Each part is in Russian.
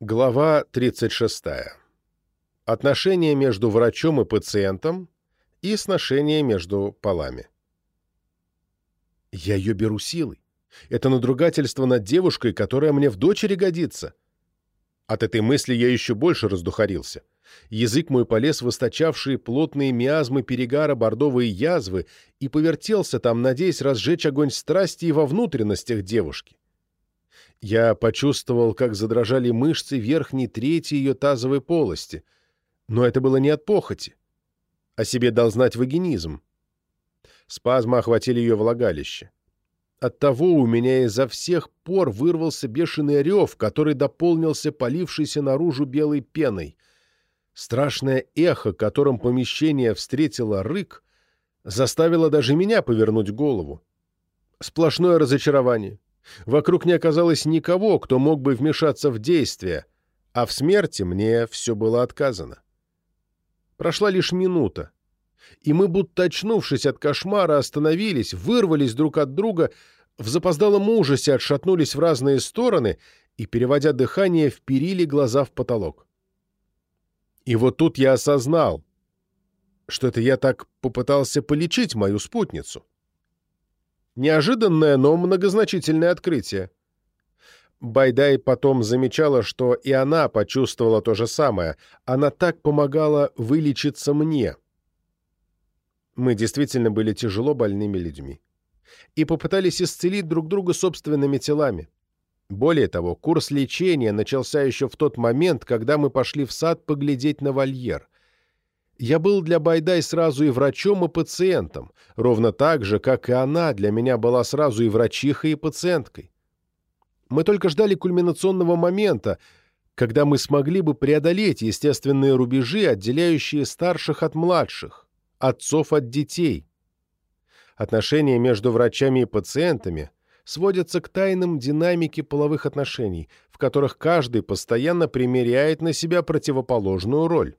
Глава 36. Отношения между врачом и пациентом и сношения между полами. Я ее беру силой. Это надругательство над девушкой, которая мне в дочери годится. От этой мысли я еще больше раздухарился. Язык мой полез в источавшие плотные миазмы перегара бордовые язвы и повертелся там, надеясь разжечь огонь страсти и во внутренностях девушки. Я почувствовал, как задрожали мышцы верхней трети ее тазовой полости, но это было не от похоти. О себе дал знать вагинизм. Спазмы охватили ее влагалище. Оттого у меня изо всех пор вырвался бешеный рев, который дополнился полившейся наружу белой пеной. Страшное эхо, которым помещение встретило рык, заставило даже меня повернуть голову. Сплошное разочарование. Вокруг не оказалось никого, кто мог бы вмешаться в действие, а в смерти мне все было отказано. Прошла лишь минута, и мы, будто очнувшись от кошмара, остановились, вырвались друг от друга, в запоздалом ужасе отшатнулись в разные стороны и, переводя дыхание, вперили глаза в потолок. И вот тут я осознал, что это я так попытался полечить мою спутницу. Неожиданное, но многозначительное открытие. Байдай потом замечала, что и она почувствовала то же самое. Она так помогала вылечиться мне. Мы действительно были тяжело больными людьми. И попытались исцелить друг друга собственными телами. Более того, курс лечения начался еще в тот момент, когда мы пошли в сад поглядеть на вольер. Я был для Байдай сразу и врачом, и пациентом, ровно так же, как и она для меня была сразу и врачихой, и пациенткой. Мы только ждали кульминационного момента, когда мы смогли бы преодолеть естественные рубежи, отделяющие старших от младших, отцов от детей. Отношения между врачами и пациентами сводятся к тайнам динамики половых отношений, в которых каждый постоянно примеряет на себя противоположную роль.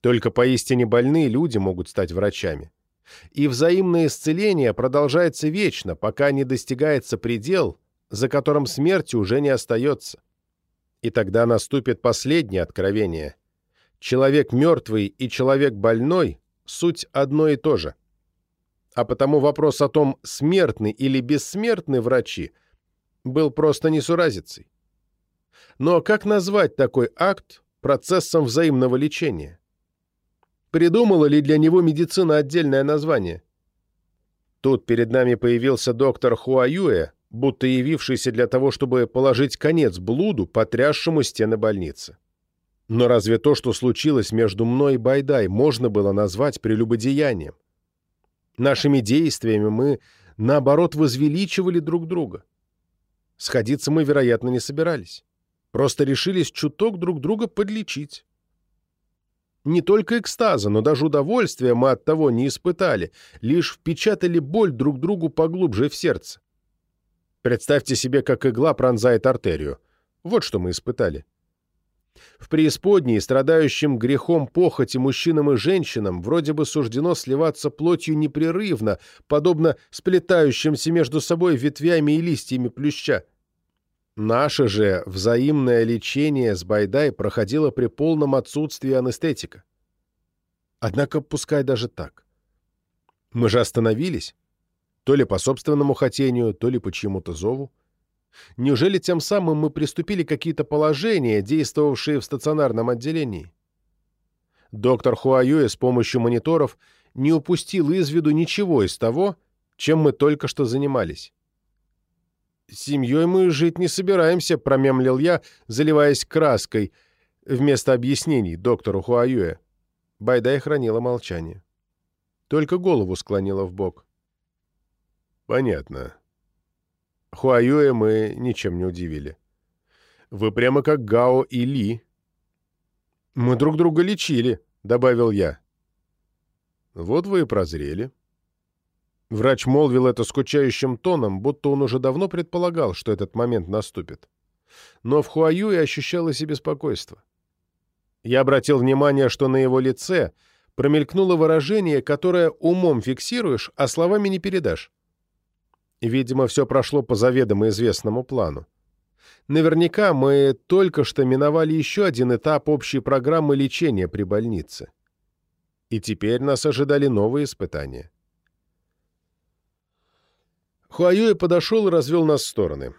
Только поистине больные люди могут стать врачами. И взаимное исцеление продолжается вечно, пока не достигается предел, за которым смерти уже не остается. И тогда наступит последнее откровение. Человек мертвый и человек больной — суть одно и то же а потому вопрос о том, смертны или бессмертны врачи, был просто несуразицей. Но как назвать такой акт процессом взаимного лечения? Придумала ли для него медицина отдельное название? Тут перед нами появился доктор Хуаюэ, будто явившийся для того, чтобы положить конец блуду, потрясшему стены больницы. Но разве то, что случилось между мной и Байдай, можно было назвать прелюбодеянием? Нашими действиями мы, наоборот, возвеличивали друг друга. Сходиться мы, вероятно, не собирались. Просто решились чуток друг друга подлечить. Не только экстаза, но даже удовольствия мы от того не испытали, лишь впечатали боль друг другу поглубже в сердце. Представьте себе, как игла пронзает артерию. Вот что мы испытали. В преисподней, страдающим грехом похоти мужчинам и женщинам, вроде бы суждено сливаться плотью непрерывно, подобно сплетающимся между собой ветвями и листьями плюща. Наше же взаимное лечение с Байдай проходило при полном отсутствии анестетика. Однако пускай даже так. Мы же остановились, то ли по собственному хотению, то ли по чьему-то зову. Неужели тем самым мы приступили какие-то положения, действовавшие в стационарном отделении? Доктор Хуаюэ с помощью мониторов не упустил из виду ничего из того, чем мы только что занимались. «Семьей мы жить не собираемся», — промямлил я, заливаясь краской, вместо объяснений доктору Хуаюэ. Байдай хранила молчание. Только голову склонила в бок. «Понятно», Хуаюэ мы ничем не удивили. Вы прямо как Гао и Ли. Мы друг друга лечили, добавил я. Вот вы и прозрели. Врач молвил это скучающим тоном, будто он уже давно предполагал, что этот момент наступит. Но в Хуаюэ ощущалось и беспокойство. Я обратил внимание, что на его лице промелькнуло выражение, которое умом фиксируешь, а словами не передашь. Видимо, все прошло по заведомо известному плану. Наверняка мы только что миновали еще один этап общей программы лечения при больнице. И теперь нас ожидали новые испытания. Хуаюэ подошел и развел нас в стороны.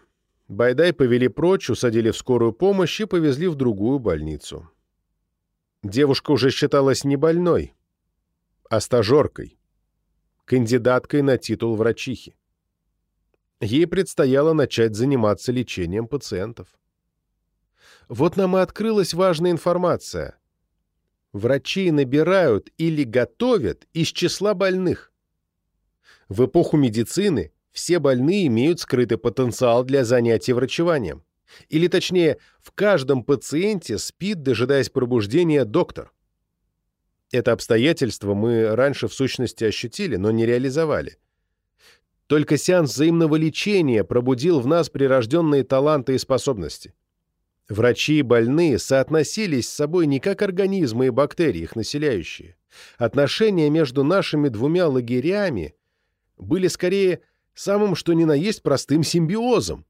Байдай повели прочь, усадили в скорую помощь и повезли в другую больницу. Девушка уже считалась не больной, а стажеркой, кандидаткой на титул врачихи. Ей предстояло начать заниматься лечением пациентов. Вот нам и открылась важная информация. Врачи набирают или готовят из числа больных. В эпоху медицины все больные имеют скрытый потенциал для занятий врачеванием. Или точнее, в каждом пациенте спит, дожидаясь пробуждения, доктор. Это обстоятельство мы раньше в сущности ощутили, но не реализовали. Только сеанс взаимного лечения пробудил в нас прирожденные таланты и способности. Врачи и больные соотносились с собой не как организмы и бактерии, их населяющие. Отношения между нашими двумя лагерями были скорее самым что ни на есть простым симбиозом.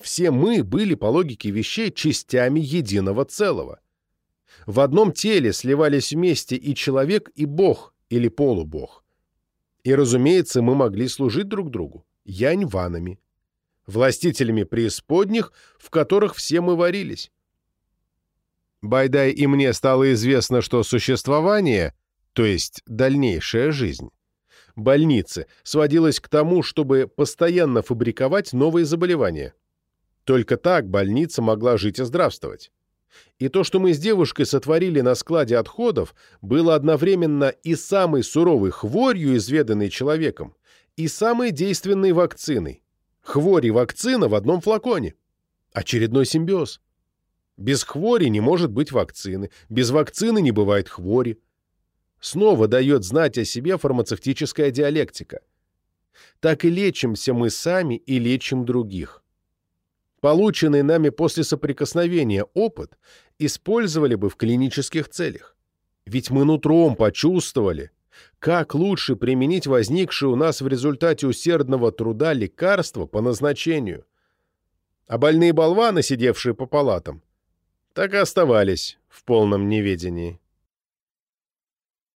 Все мы были, по логике вещей, частями единого целого. В одном теле сливались вместе и человек, и бог, или полубог. И, разумеется, мы могли служить друг другу, янь-ванами, властителями преисподних, в которых все мы варились. Байдай и мне стало известно, что существование, то есть дальнейшая жизнь, больницы сводилось к тому, чтобы постоянно фабриковать новые заболевания. Только так больница могла жить и здравствовать. И то, что мы с девушкой сотворили на складе отходов, было одновременно и самой суровой хворью, изведанной человеком, и самой действенной вакциной. Хворь и вакцина в одном флаконе. Очередной симбиоз. Без хвори не может быть вакцины, без вакцины не бывает хвори. Снова дает знать о себе фармацевтическая диалектика. Так и лечимся мы сами и лечим других полученный нами после соприкосновения опыт использовали бы в клинических целях. Ведь мы нутром почувствовали, как лучше применить возникшее у нас в результате усердного труда лекарство по назначению. А больные болваны, сидевшие по палатам, так и оставались в полном неведении.